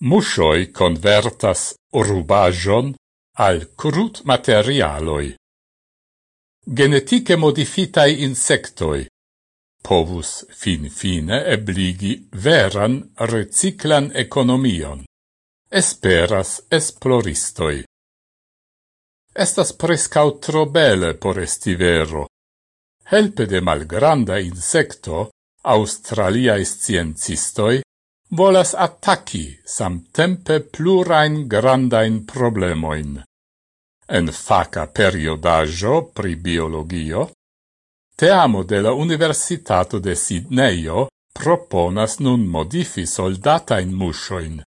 Mushoi convertas rubajon al crut materialoi. Genetike modifitai insectoi povus finfine ebligi veran reciklan economion. esperas esploristoi. Estas prescau trobele por esti vero. Helpe de malgranda insecto, australiae sciencistoi volas attacchi samtempe plurain grandain problemoin. En faca periodaggio pri biologio, teamo de la Universitato de Sidneio proponas nun modifi soldatain mushoin.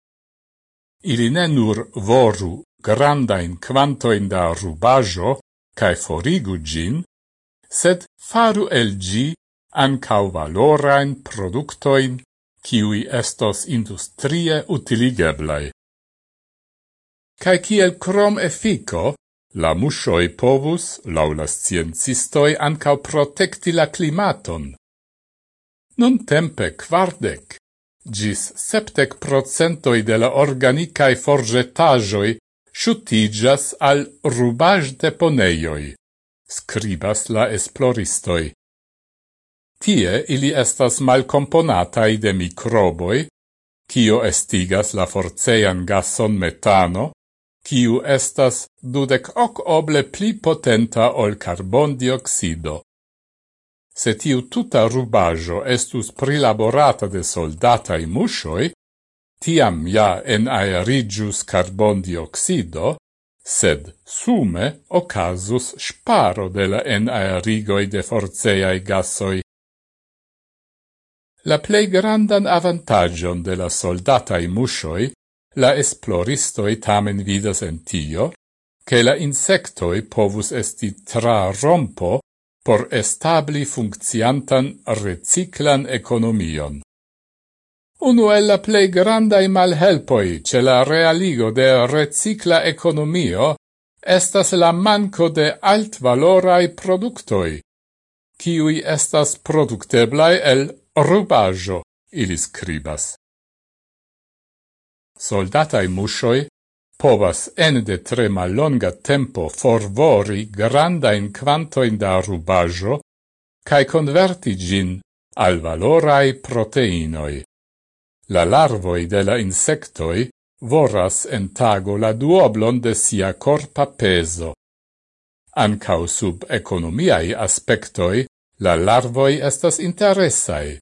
Ili ne nur voru grandain quantoin da rubajo cae forigu gin, sed faru el gi ancau valorain productoin kiui estos industrie utiligeblai. Cai kiel crom effico, la mushoi povus, laulas sciencistoi, ancau protecti la climaton. Nun tempe quardec, gis septec procentoi de la organicae forgetajoi sciutigas al rubaj deponeioi, scribas la esploristoi. Tie ili estas malcomponatai de microboi, kio estigas la forcean gason metano, kiu estas dudec hoc oble pli potenta ol carbon dioxido. Se tiu tuta rubajo estus prilaborata de soldatai mushoi, tiam ja en aerigius carbon dioxido, sed sume ocasus sparo de la en aerigoi de forceai gasoi La plei grandan avantagion de la soldatai mushoi, la esploristoi tamen vidas en tio, che la insectoi povus esti tra rompo por establi funcciantan reciclan economion. Uno el la plei grandai malhelpoi ce la realigo de recicla economio estas la manco de alt valorai productoi, kiui estas producteblai el rubajo ili skribas. Soldatai mushoi povas en de tre longa tempo forvori grandain quantoin da rubajo cae converti gin al valorai proteinoi. La larvoi de la insectoi voras en tago la duoblon de sia corpa peso. Ancau sub economiai aspectoi la larvoi estas interessai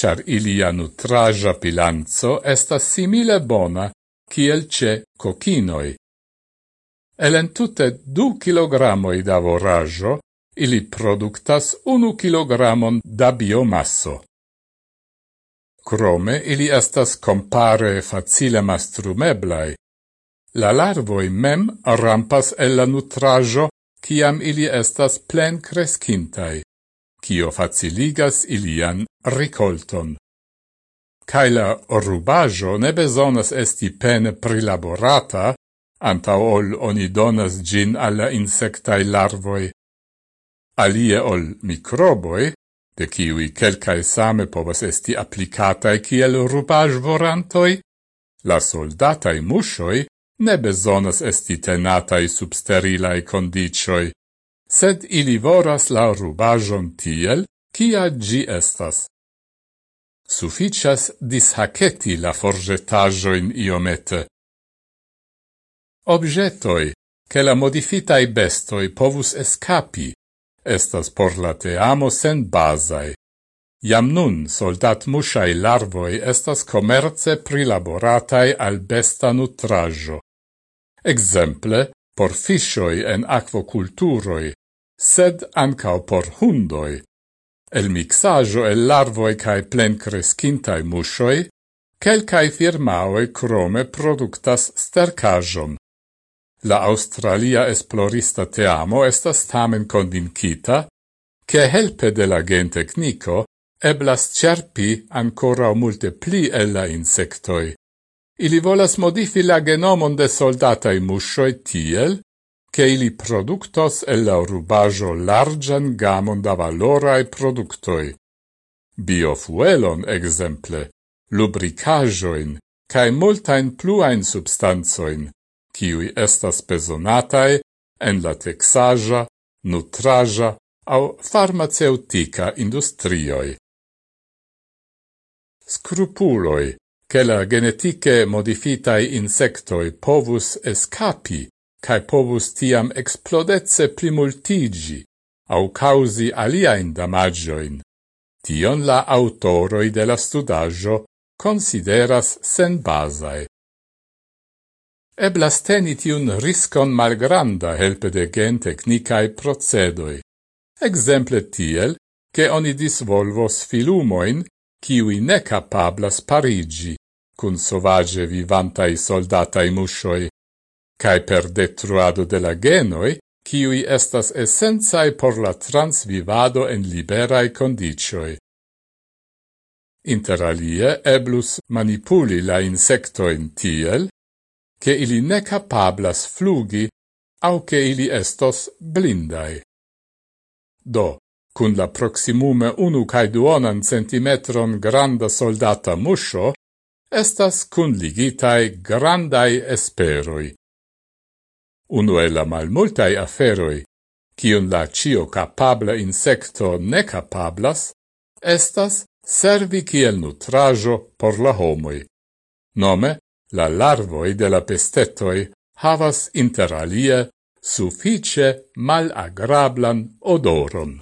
char ilia nutraja bilanzo estas simile bona kiel ce cocinoi. El tutte du kilogramoi da voraggio, ili productas unu kilogramon da biomasso. Crome ili estas compare facile mastrumeblai. La larvoi mem rampas el la nutrajo ciam ili estas plen crescintai, cio faciligas ilian ricolton. Cai la rubajo ne besonas esti pene prilaborata, anta ol oni donas gin alla insectae larvoi. Alie ol microboi, de kiwi quelcae same povas esti applicatae kiel rubaj vorantoi, la soldatae mushoi ne besonas esti tenatai sub sterilae condicioi, sed ili voras la rubajon tiel, kia gi estas sufficias dishaceti la forgetajoin iomete. Objetoi, che la modifitae bestoi povus escapi, estas por la teamo sen basai. Iam nun soldat musai larvoi estas commerce prilaboratai al besta nutrajo. Exemple, por fishoi en aquoculturoi, sed ancao por hundoi, El mixaggio el larvoi cae plen crescintai mushoi, quelcae firmaoi crome productas stercajon. La Australia esplorista teamo estas tamen convincita che helpe de la gentecnico eblas cerpi ancora multe pli el la insectoi. Ili volas modifi la genomon de soldatai mushoi tiel, che ili productos el la rubajo largan gamon da valorae productoi. Biofuelon, exemple, lubricajoin, cae multain pluain substanzoin, kiui estas besonatae en la texaja, nutraja au farmaceutica industrioi. Scrupuloi, che la genetiche modifitai insectoi povus escapi cae povus tiam explodetse plimultigi au causi aliaen damagioin. Tion la autoroi de la studaggio consideras sen basae. Eblas teni tiun riscon malgranda helpe de gen technicae procedoi. Exemple tiel, che oni disvolvos filumoin, kiwi ne capablas parigi, cun sovage vivantai soldatai muscioi, cae per detruado de la genoi, kiui estas essenzae por la transvivado en liberae condicioi. Inter alie eblus manipuli la insectoin tiel, che ili ne capablas flugi au che ili estos blindai. Do, cun la proximume unu cae duonan centimetron granda soldata muscio, estas cun ligitai grandai esperoi. Uno e la malmultai aferoi, cion la cio capabla insecto ne capablas, estas servi kiel nutrajo por la homoi. Nome, la larvoi de la pestetoi havas interalie suffice malagrablan odoron.